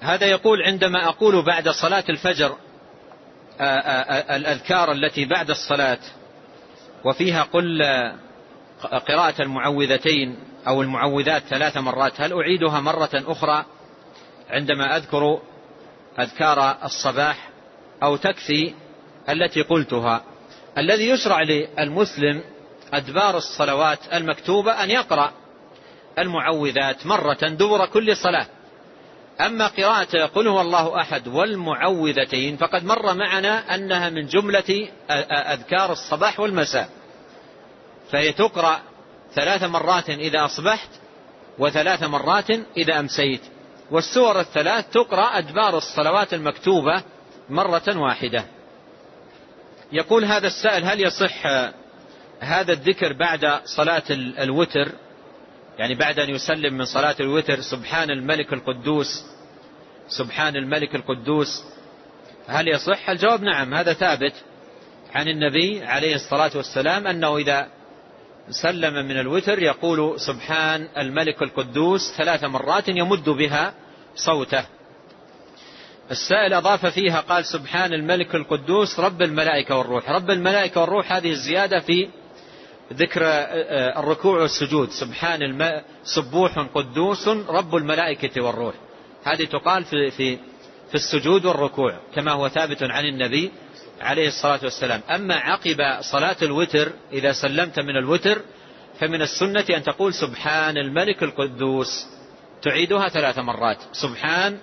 هذا يقول عندما أقول بعد صلاة الفجر الأذكار التي بعد الصلاة وفيها قل قراءة المعوذتين أو المعوذات ثلاث مرات هل أعيدها مرة أخرى؟ عندما أذكر أذكار الصباح أو تكفي التي قلتها. الذي يشرع للمسلم أدبار الصلوات المكتوبة أن يقرأ المعوذات مرة دبر كل صلاة. أما قراءة قل هو الله أحد والمعوذتين فقد مر معنا أنها من جملة أذكار الصباح والمساء. فهي تقرأ ثلاث مرات إذا أصبحت وثلاث مرات إذا أمسيت. والسور الثلاث تقرأ أدبار الصلوات المكتوبة مرة واحدة. يقول هذا السائل هل يصح هذا الذكر بعد صلاة الوتر؟ يعني بعد أن يسلم من صلاة الوتر سبحان الملك القدوس سبحان الملك القدوس. هل يصح؟ الجواب نعم هذا ثابت عن النبي عليه الصلاة والسلام أنه إذا سلم من الوتر يقول سبحان الملك القدوس ثلاث مرات يمد بها صوته. السائل أضاف فيها قال سبحان الملك القدوس رب الملائكة والروح. رب الملائكة والروح هذه الزيادة في ذكر الركوع والسجود. سبحان الم... سبوح قدوس رب الملائكة والروح. هذه تقال في, في, في السجود والركوع كما هو ثابت عن النبي عليه الصلاة والسلام. أما عقب صلاة الوتر إذا سلمت من الوتر فمن السنة أن تقول سبحان الملك القدوس. تعيدها ثلاث مرات. سبحان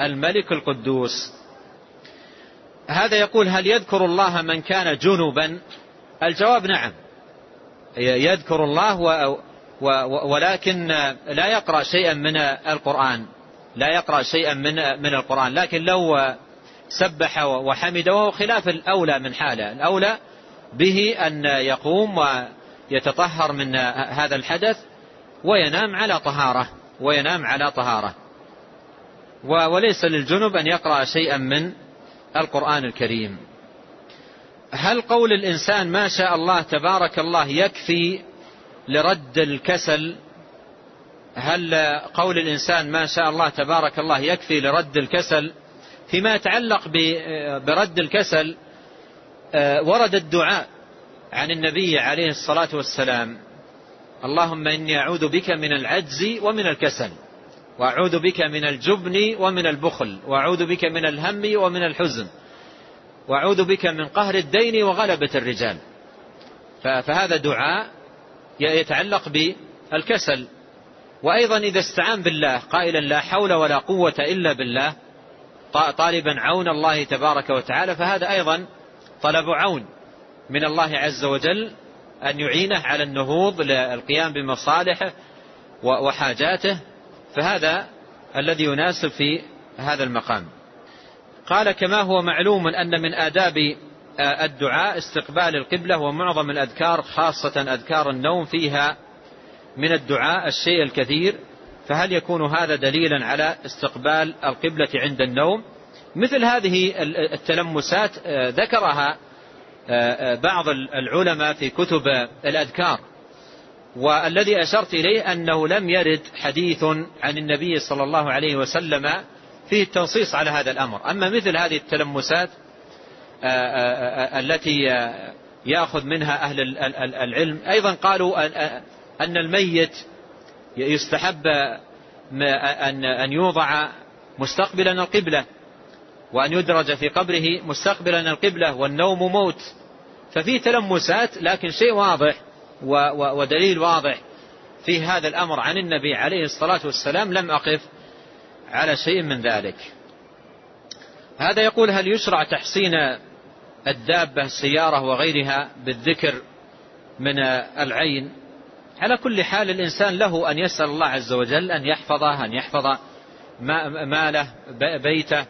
الملك القدوس. هذا يقول هل يذكر الله من كان جنبا الجواب نعم. يذكر الله ولكن لا يقرأ شيئا من القرآن. لا يقرأ شيئا من من القرآن. لكن لو سبح وحمد وهو خلاف الأولى من حاله. الأولى به أن يقوم ويتطهر من هذا الحدث وينام على طهارة. وينام على طهارة. وليس للجنب أن يقرأ شيئا من القرآن الكريم. هل قول الإنسان ما شاء الله تبارك الله يكفي لرد الكسل؟ هل قول الإنسان ما شاء الله تبارك الله يكفي لرد الكسل؟ فيما يتعلق برد الكسل ورد الدعاء عن النبي عليه الصلاة والسلام. اللهم إني أعوذ بك من العجز ومن الكسل وأعوذ بك من الجبن ومن البخل وأعوذ بك من الهم ومن الحزن. وأعوذ بك من قهر الدين وغلبة الرجال. فهذا دعاء يتعلق بالكسل. وأيضا إذا استعان بالله قائلا لا حول ولا قوة إلا بالله طالبا عون الله تبارك وتعالى فهذا أيضا طلب عون من الله عز وجل أن يعينه على النهوض للقيام بمصالحه وحاجاته فهذا الذي يناسب في هذا المقام. قال كما هو معلوم أن من آداب الدعاء استقبال القبلة ومعظم الأذكار خاصة أذكار النوم فيها من الدعاء الشيء الكثير. فهل يكون هذا دليلا على استقبال القبلة عند النوم؟ مثل هذه التلمسات ذكرها بعض العلماء في كتب الأذكار. والذي أشرت إليه أنه لم يرد حديث عن النبي صلى الله عليه وسلم فيه التنصيص على هذا الأمر. أما مثل هذه التلمسات التي يأخذ منها أهل العلم أيضا قالوا أن الميت يستحب أن يوضع مستقبلا القبلة وأن يدرج في قبره مستقبلا القبلة والنوم موت. ففي تلمسات لكن شيء واضح ودليل واضح في هذا الأمر عن النبي عليه الصلاة والسلام لم أقف على شيء من ذلك. هذا يقول هل يشرع تحصين الدابة السيارة وغيرها بالذكر من العين؟ على كل حال الإنسان له أن يسأل الله عز وجل أن يحفظه أن يحفظ ماله بيته.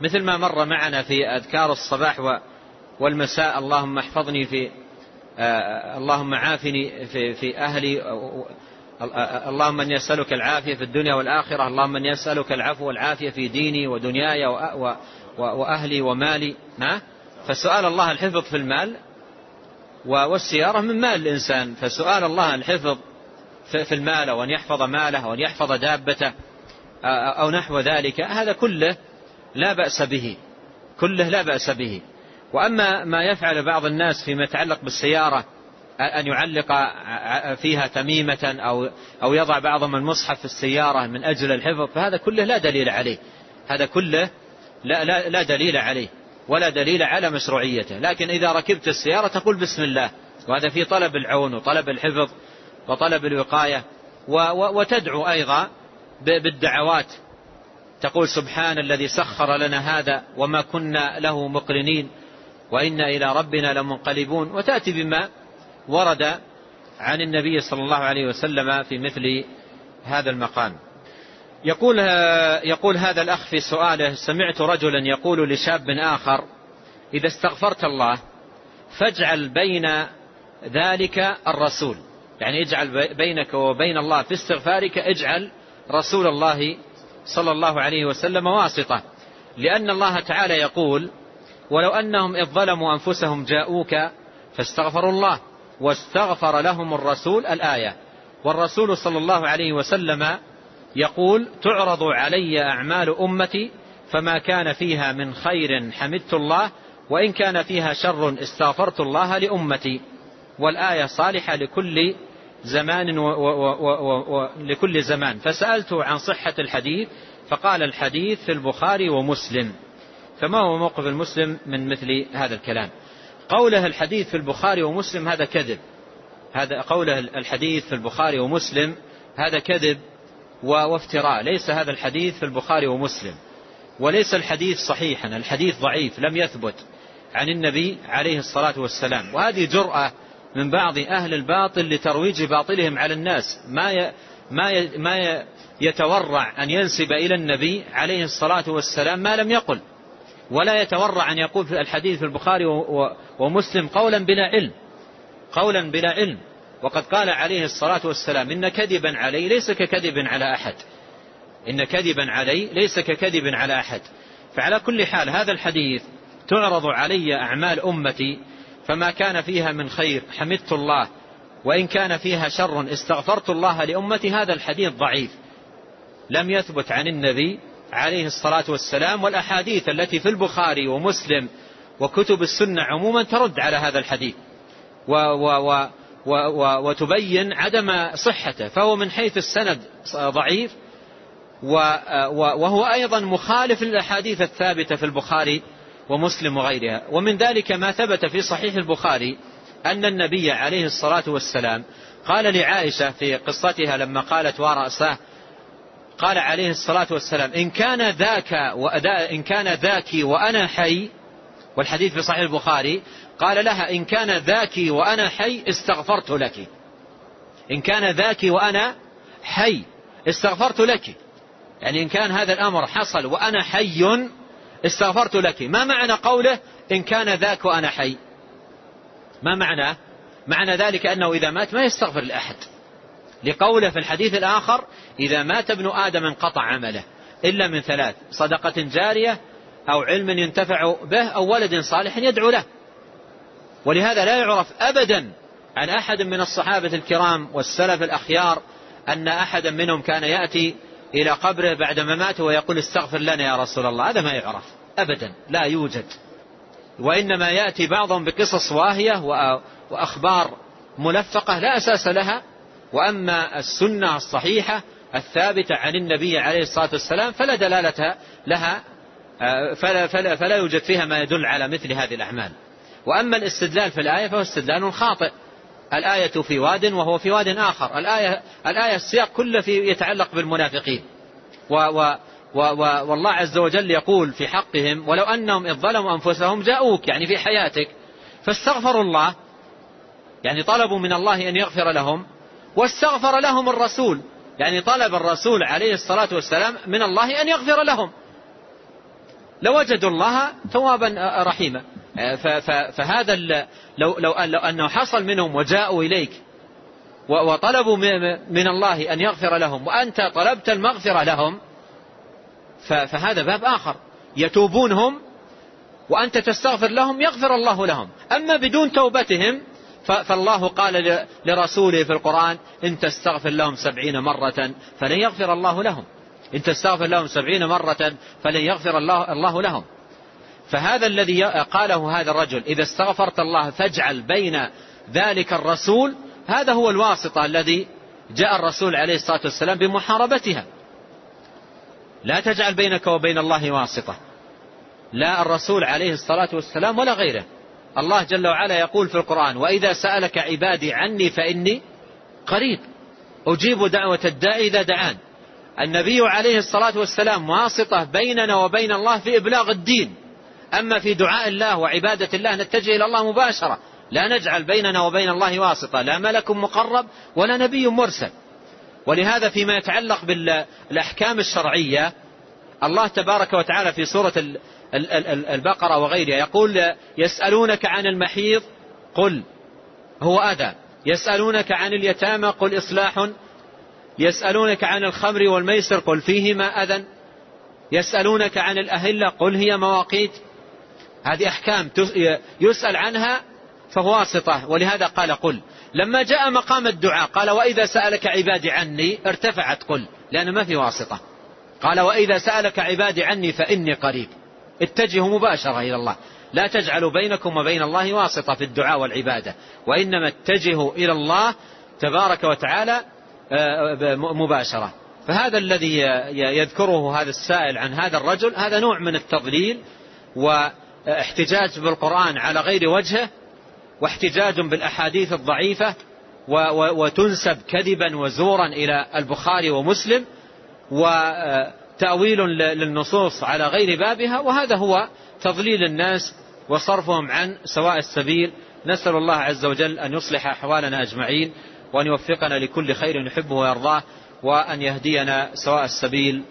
مثل ما مر معنا في أذكار الصباح والمساء اللهم احفظني في اللهم عافني في, في أهلي اللهم أن يسألك العافية في الدنيا والآخرة اللهم أن يسألك العفو والعافية في ديني ودنياي وأهلي ومالي. فسؤال الله الحفظ في المال والسيارة من مال الإنسان. فسؤال الله الحفظ في المال وأن يحفظ ماله وأن يحفظ دابته أو نحو ذلك هذا كله لا بأس به. كله لا بأس به. وأما ما يفعل بعض الناس فيما يتعلق بالسيارة أن يعلق فيها تميمة أو, أو يضع بعضهم المصحف في السيارة من أجل الحفظ فهذا كله لا دليل عليه. هذا كله لا, لا, لا دليل عليه ولا دليل على مشروعيته. لكن إذا ركبت السيارة تقول بسم الله وهذا في طلب العون وطلب الحفظ وطلب الوقاية وتدعو أيضا بالدعوات. تقول سبحان الذي سخر لنا هذا وما كنا له مقرنين وإنا إلى ربنا لمنقلبون. وتأتي بما ورد عن النبي صلى الله عليه وسلم في مثل هذا المقام. يقول, يقول هذا الأخ في سؤاله سمعت رجلا يقول لشاب آخر إذا استغفرت الله فاجعل بين ذلك الرسول. يعني اجعل بينك وبين الله في استغفارك اجعل رسول الله صلى الله عليه وسلم واسطة. لأن الله تعالى يقول ولو أنهم إذ ظلموا أنفسهم جاءوك فاستغفروا الله. واستغفر لهم الرسول الآية. والرسول صلى الله عليه وسلم يقول تعرض علي أعمال أمتي فما كان فيها من خير حمدت الله وإن كان فيها شر استغفرت الله لأمتي. والآية صالحة لكل زمان ولكل زمان. فسألته عن صحة الحديث فقال الحديث في البخاري ومسلم. فما هو موقف المسلم من مثل هذا الكلام؟ قوله الحديث في البخاري ومسلم هذا كذب. هذا قوله الحديث في البخاري ومسلم هذا كذب وافتراء. ليس هذا الحديث في البخاري ومسلم. وليس الحديث صحيحا. الحديث ضعيف لم يثبت عن النبي عليه الصلاة والسلام. وهذه جرأة من بعض أهل الباطل لترويج باطلهم على الناس. ما ما ما يتورع أن ينسب إلى النبي عليه الصلاة والسلام ما لم يقل. ولا يتورع أن يقول في الحديث في البخاري ومسلم قولا بلا علم. قولا بلا علم. وقد قال عليه الصلاة والسلام إن كذبا علي ليس ككذب على أحد. إن كذبا علي ليس ككذب على أحد. فعلى كل حال هذا الحديث تعرض علي أعمال أمتي فما كان فيها من خير حمدت الله. وإن كان فيها شر استغفرت الله لأمتي هذا الحديث ضعيف. لم يثبت عن النبي عليه الصلاة والسلام والأحاديث التي في البخاري ومسلم وكتب السنة عموما ترد على هذا الحديث. و و و و و وتبين عدم صحته فهو من حيث السند ضعيف وهو أيضا مخالف للأحاديث الثابتة في البخاري ومسلم وغيرها. ومن ذلك ما ثبت في صحيح البخاري أن النبي عليه الصلاة والسلام قال لعائشة في قصتها لما قالت ورأسه قال عليه الصلاة والسلام إن كان ذاك إن كان ذاك وأنا حي والحديث في صحيح البخاري قال لها إن كان ذاك وأنا حي استغفرت لك. إن كان ذاك وأنا حي استغفرت لك. يعني إن كان هذا الأمر حصل وأنا حي استغفرت لك. ما معنى قوله إن كان ذاك وأنا حي؟ ما معناه معنى ذلك أنه إذا مات ما يستغفر لأحد. لقوله في الحديث الآخر إذا مات ابن آدم انقطع عمله إلا من ثلاث صدقة جارية أو علم ينتفع به أو ولد صالح يدعو له. ولهذا لا يعرف أبدا عن أحد من الصحابة الكرام والسلف الأخيار أن أحدا منهم كان يأتي إلى قبره بعدما مات ويقول استغفر لنا يا رسول الله. هذا ما يعرف أبدا لا يوجد. وإنما يأتي بعضهم بقصص واهية وأخبار ملفقة لا أساس لها وأما السنة الصحيحة الثابتة عن النبي عليه الصلاة والسلام فلا دلالة لها فلا, فلا, فلا يوجد فيها ما يدل على مثل هذه الأعمال. وأما الاستدلال في الآية فهو استدلال خاطئ. الآية في واد وهو في واد آخر. الآية, الآية السياق كله في يتعلق بالمنافقين. و و و و والله عز وجل يقول في حقهم ولو أنهم إذ ظلموا أنفسهم جاءوك يعني في حياتك فاستغفروا الله يعني طلبوا من الله أن يغفر لهم واستغفر لهم الرسول. يعني طلب الرسول عليه الصلاة والسلام من الله أن يغفر لهم. لوجدوا الله توابا رحيما. فهذا لو, لو, لو أنه حصل منهم وجاءوا إليك وطلبوا من الله أن يغفر لهم وأنت طلبت المغفرة لهم فهذا باب آخر. يتوبون هم وأنت تستغفر لهم يغفر الله لهم. أما بدون توبتهم فالله قال لرسوله في القرآن إن تستغفر لهم سبعين مرة فلن يغفر الله لهم. إن تستغفر لهم سبعين مرة فلن يغفر الله, الله لهم. فهذا الذي قاله هذا الرجل إذا استغفرت الله فاجعل بين ذلك الرسول هذا هو الواسطة الذي جاء الرسول عليه الصلاة والسلام بمحاربتها. لا تجعل بينك وبين الله واسطة. لا الرسول عليه الصلاة والسلام ولا غيره. الله جل وعلا يقول في القرآن وإذا سألك عبادي عني فإني قريب. أجيب دعوة الداعي إذا دعان. النبي عليه الصلاة والسلام واسطة بيننا وبين الله في إبلاغ الدين. أما في دعاء الله وعبادة الله نتجه إلى الله مباشرة. لا نجعل بيننا وبين الله واسطة. لا ملك مقرب ولا نبي مرسل. ولهذا فيما يتعلق بالأحكام الشرعية الله تبارك وتعالى في سورة البقرة وغيرها. يقول يسألونك عن المحيض قل هو أذى. يسألونك عن اليتامى قل إصلاح. يسألونك عن الخمر والميسر قل فيهما أذى. يسألونك عن الأهلة قل هي مواقيت. هذه أحكام. يسأل عنها فهو واسطة. ولهذا قال قل. لما جاء مقام الدعاء قال وإذا سألك عبادي عني ارتفعت قل. لأن ما في واسطة. قال وإذا سألك عبادي عني فإني قريب. اتجهوا مباشرة إلى الله. لا تجعلوا بينكم وبين الله واسطة في الدعاء والعبادة. وإنما اتجهوا إلى الله تبارك وتعالى آه، مباشرة. فهذا الذي يذكره هذا السائل عن هذا الرجل هذا نوع من التضليل واحتجاج بالقرآن على غير وجهه واحتجاج بالأحاديث الضعيفة وتنسب كذبا وزورا إلى البخاري ومسلم وتأويل للنصوص على غير بابها وهذا هو تضليل الناس وصرفهم عن سواء السبيل. نسأل الله عز وجل أن يصلح أحوالنا أجمعين وأن يوفقنا لكل خير يحبه ويرضاه وأن يهدينا سواء السبيل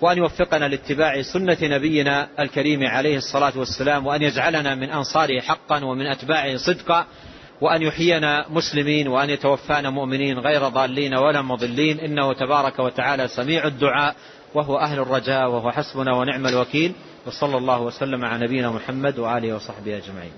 وأن يوفقنا لاتباع سنة نبينا الكريم عليه الصلاة والسلام وأن يجعلنا من أنصاره حقا ومن أتباعه صدقا وأن يحيينا مسلمين وأن يتوفانا مؤمنين غير ضالين ولا مضلين. إنه تبارك وتعالى سميع الدعاء. وهو أهل الرجاء وهو حسبنا ونعم الوكيل وصلى الله وسلم على نبينا محمد وآله وصحبه أجمعين.